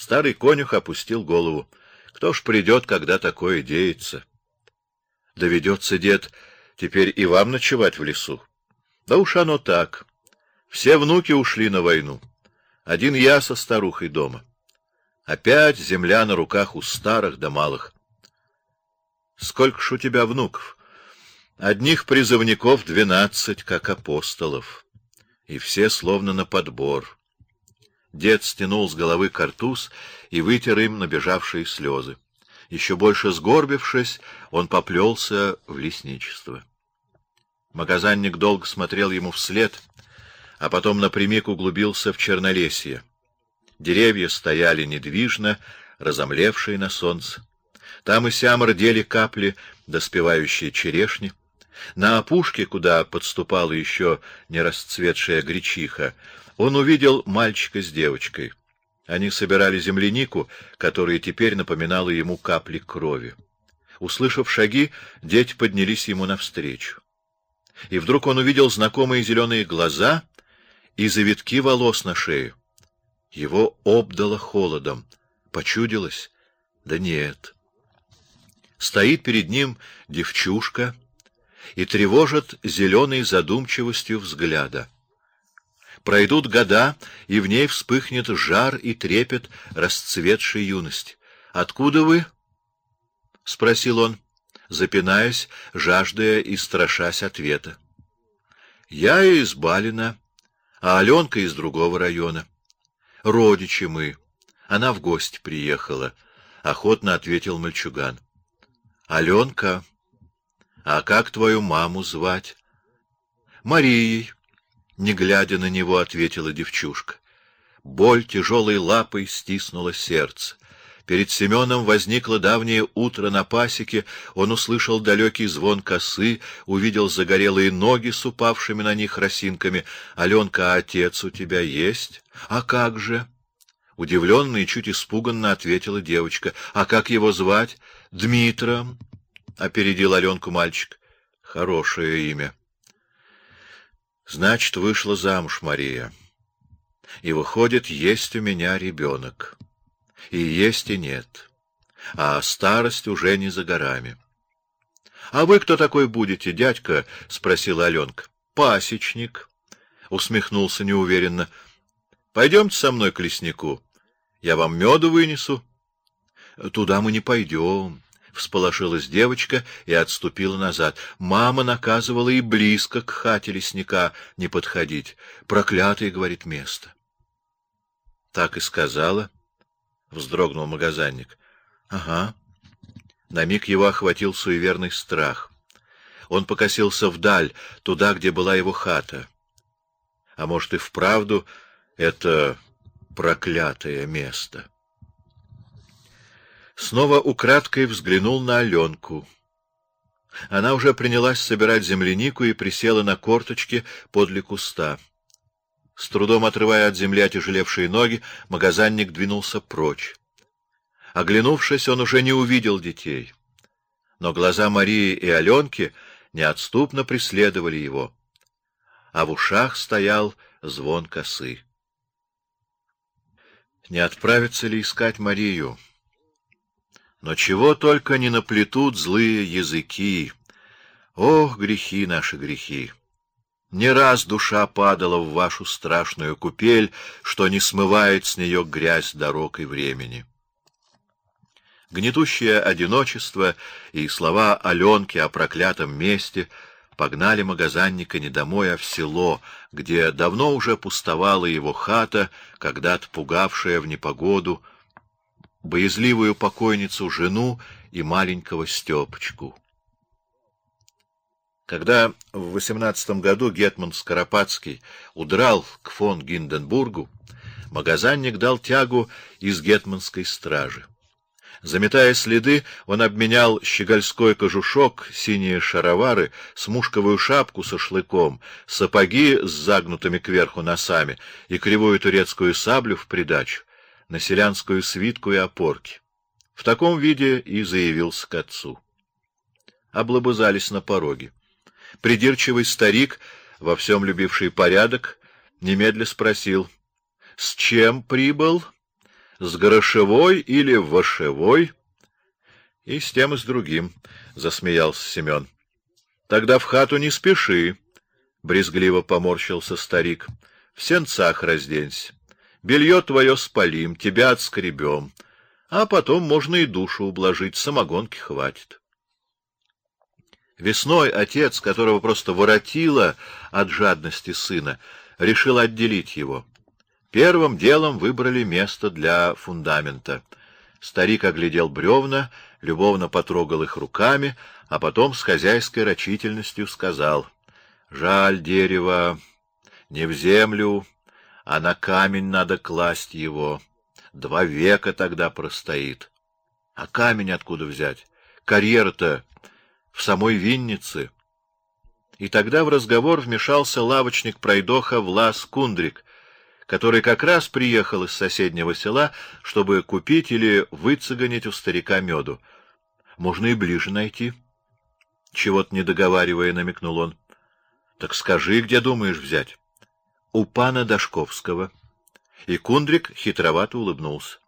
Старый конюх опустил голову. Кто ж придет, когда такое деется? Доведется, дед, теперь и вам ночевать в лесу. Да уж оно так. Все внуки ушли на войну. Один я со старухой дома. Опять земля на руках у старых да малых. Сколько ж у тебя внуков? Одних призывников двенадцать, как апостолов, и все словно на подбор. Дед стянул с головы картуз и вытер им набежавшие слезы. Еще больше сгорбившись, он поплелся в лесничество. Магазинник долго смотрел ему вслед, а потом напрямик углубился в чернолесье. Деревья стояли недвижно, разомлевшие на солнце. Там и сям рдели капли доспевающие черешни. На опушке, куда подступала еще не расцветшая гречиха, он увидел мальчика с девочкой. Они собирали землянику, которая теперь напоминала ему капли крови. Услышав шаги, дети поднялись ему навстречу. И вдруг он увидел знакомые зеленые глаза и завитки волос на шее. Его обдало холодом. Почудилось? Да нет. Стоит перед ним девчушка и тревожит зеленой задумчивостью взгляда. Пройдут года, и в ней вспыхнет жар и трепет расцветшей юности. Откуда вы? спросил он, запинаясь, жаждая и страшась ответа. Я из Балина, а Аленка из другого района. Родичи мы. Она в гости приехала, охотно ответил мальчуган. Аленка, а как твою маму звать? Марией. Не глядя на него, ответила девчушка. Боль тяжелой лапой стиснула сердце. Перед Семеном возникло давнее утро на пасеке. Он услышал далекий звон косы, увидел загорелые ноги с упавшими на них росинками. Аленка, а отец у тебя есть? А как же? Удивленно и чуть испуганно ответила девочка. А как его звать? Дмитром. Опередил Аленку мальчик. Хорошее имя. Значит, вышла замуж Мария. И выходит, есть у меня ребенок. И есть, и нет. А старость уже не за горами. — А вы кто такой будете, дядька? — спросила Аленка. — Пасечник. Усмехнулся неуверенно. — Пойдемте со мной к леснику. Я вам меду вынесу. — Туда мы не пойдем. Всполошилась девочка и отступила назад. Мама наказывала и близко к хате лесника не подходить. Проклятое, говорит, место. Так и сказала. Вздрогнул магазинник. Ага. На миг его охватил суеверный страх. Он покосился вдаль, туда, где была его хата. А может и вправду это проклятое место. Снова украдкой взглянул на Аленку. Она уже принялась собирать землянику и присела на корточки подле куста. С трудом отрывая от земли отяжелевшие ноги, магазинник двинулся прочь. Оглянувшись, он уже не увидел детей. Но глаза Марии и Аленки неотступно преследовали его, а в ушах стоял звон косы. Не отправится ли искать Марию? Но чего только не наплетут злые языки. Ох, грехи наши грехи! Не раз душа падала в вашу страшную купель, что не смывает с нее грязь дорог и времени. Гнетущее одиночество и слова Аленки о проклятом месте погнали магазинника не домой, а в село, где давно уже пустовала его хата, когда-то пугавшая в непогоду боязливую покойницу жену и маленького Степочку. Когда в восемнадцатом году гетман Скоропадский удрал к фон Гинденбургу, магазинник дал тягу из гетманской стражи. Заметая следы, он обменял щегольской кожушок, синие шаровары, смушковую шапку со шлыком, сапоги с загнутыми кверху носами и кривую турецкую саблю в придачу на селянскую свитку и опорки. В таком виде и заявился к отцу. Облобызались на пороге. Придирчивый старик, во всем любивший порядок, немедля спросил: "С чем прибыл?" с грошевой или вошевой? И с тем и с другим, — засмеялся Семен. — Тогда в хату не спеши, — брезгливо поморщился старик. — В сенцах разденься. Белье твое спалим, тебя отскребем, а потом можно и душу ублажить, самогонки хватит. Весной отец, которого просто воротило от жадности сына, решил отделить его. Первым делом выбрали место для фундамента. Старик оглядел бревна, любовно потрогал их руками, а потом с хозяйской рачительностью сказал: "Жаль дерево, не в землю, а на камень надо класть его. Два века тогда простоит. А камень откуда взять? Карьера-то в самой Виннице. И тогда в разговор вмешался лавочник-пройдоха Влас Кундрик, который как раз приехал из соседнего села, чтобы купить или выцеганить у старика меду. Можно и ближе найти. Чего-то не договаривая, намекнул он. Так скажи, где думаешь взять? У пана Дашковского. И Кундрик хитровато улыбнулся.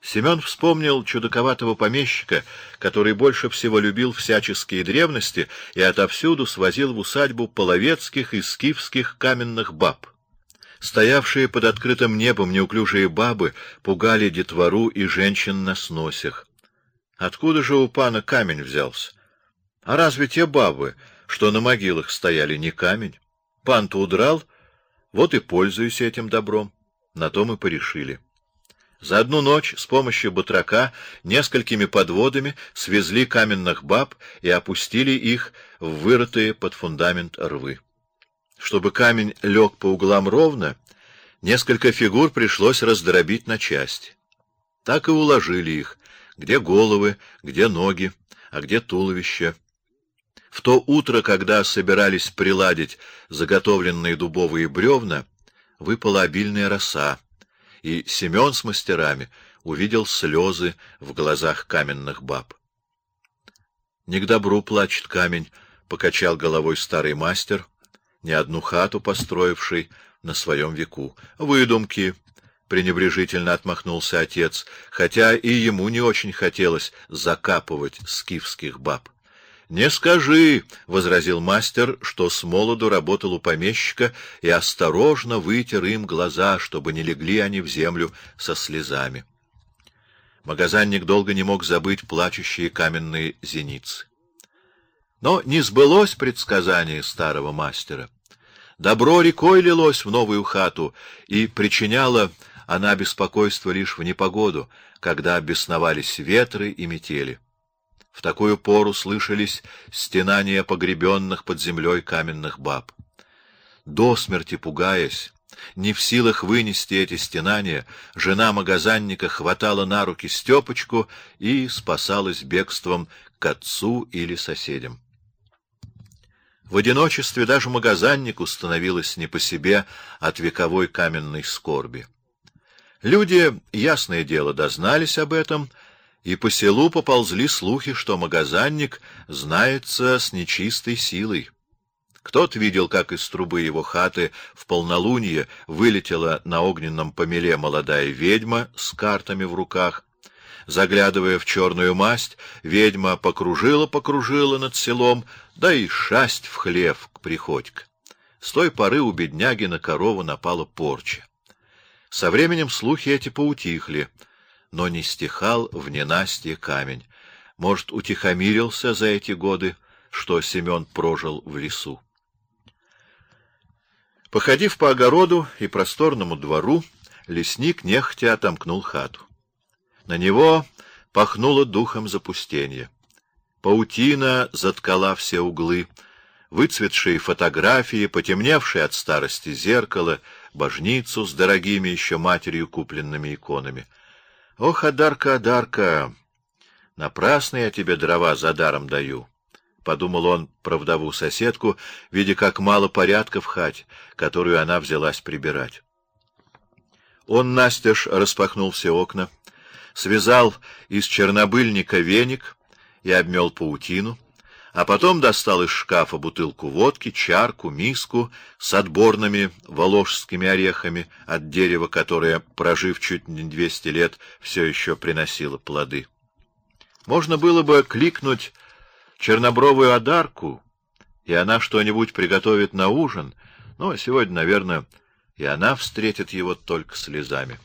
Семен вспомнил чудаковатого помещика, который больше всего любил всяческие древности и отовсюду свозил в усадьбу половецких и скифских каменных баб. Стоявшие под открытым небом неуклюжие бабы пугали детвору и женщин на сносях. Откуда же у пана камень взялся? А разве те бабы, что на могилах стояли, не камень? Пан-то удрал, вот и пользуюсь этим добром. На то мы порешили. За одну ночь с помощью батрака несколькими подводами свезли каменных баб и опустили их в вырытые под фундамент рвы. Чтобы камень лег по углам ровно, несколько фигур пришлось раздробить на части. Так и уложили их, где головы, где ноги, а где туловище. В то утро, когда собирались приладить заготовленные дубовые бревна, выпала обильная роса и Семен с мастерами увидел слезы в глазах каменных баб. Не к добру плачет камень, покачал головой старый мастер, не одну хату построивший на своем веку. Выдумки, пренебрежительно отмахнулся отец, хотя и ему не очень хотелось закапывать скифских баб. Не скажи, возразил мастер, что с молоду работал у помещика и осторожно вытер им глаза, чтобы не легли они в землю со слезами. Магазинник долго не мог забыть плачущие каменные зеницы. Но не сбылось предсказание старого мастера. Добро рекой лилось в новую хату, и причиняло она беспокойство лишь в непогоду, когда бесновались ветры и метели. В такую пору слышались стенания погребенных под землей каменных баб. До смерти пугаясь, не в силах вынести эти стенания, жена магазинника хватала на руки Степочку и спасалась бегством к отцу или соседям. В одиночестве даже магазиннику становилось не по себе от вековой каменной скорби. Люди, ясное дело, дознались об этом и по селу поползли слухи, что магазинник знается с нечистой силой. Кто-то видел, как из трубы его хаты в полнолуние вылетела на огненном помеле молодая ведьма с картами в руках. Заглядывая в черную масть, ведьма покружила-покружила над селом, да и шасть в хлев к приходько. С той поры у бедняги на корову напала порча. Со временем слухи эти поутихли — но не стихал в ненастье камень. Может, утихомирился за эти годы, что Семен прожил в лесу. Походив по огороду и просторному двору, лесник нехотя отомкнул хату. На него пахнуло духом запустения. Паутина заткала все углы, выцветшие фотографии, потемневшие от старости зеркало, божницу с дорогими еще матерью купленными иконами — Ох, Адарка, Адарка, напрасно я тебе дрова за даром даю, подумал он про вдову соседку, видя, как мало порядка в хате, которую она взялась прибирать. Он настежь распахнул все окна, связал из чернобыльника веник и обмел паутину, а потом достал из шкафа бутылку водки, чарку, миску с отборными воложскими орехами от дерева, которое, прожив чуть не двести лет, все еще приносило плоды. Можно было бы кликнуть чернобровую одарку, и она что-нибудь приготовит на ужин, но сегодня, наверное, и она встретит его только слезами.